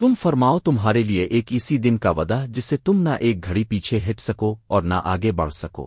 تم فرماؤ تمہارے لیے ایک اسی دن کا ودا جس سے تم نہ ایک گھڑی پیچھے ہٹ سکو اور نہ آگے بڑھ سکو۔